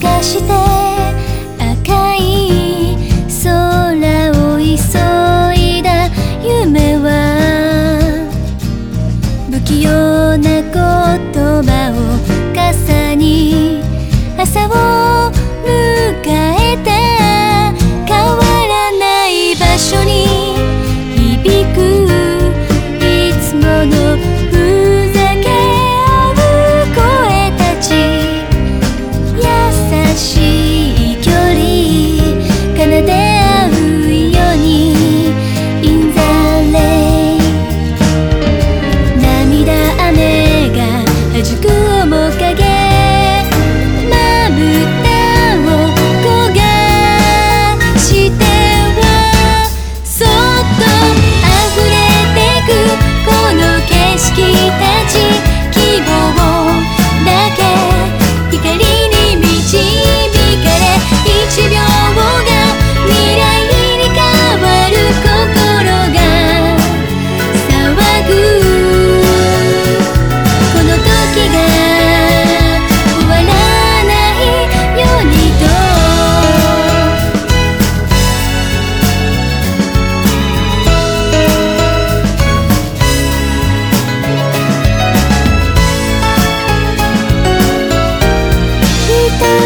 探して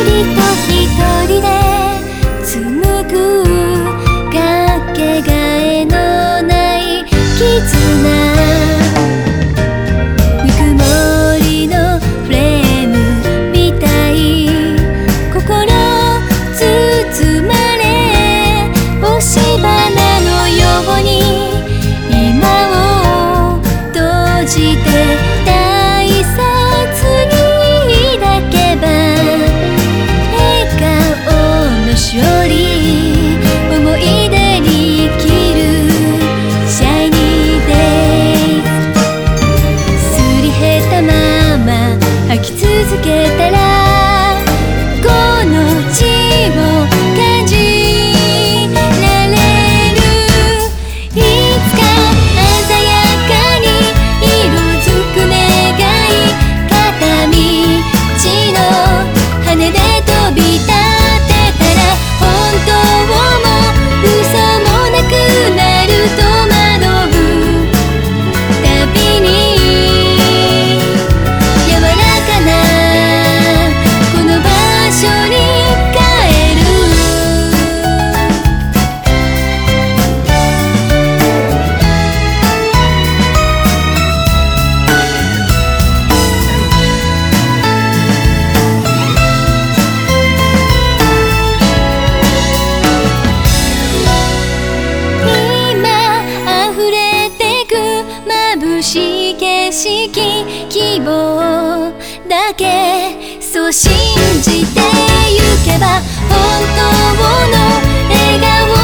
りとき希望だけそう信じてゆけば本当の笑顔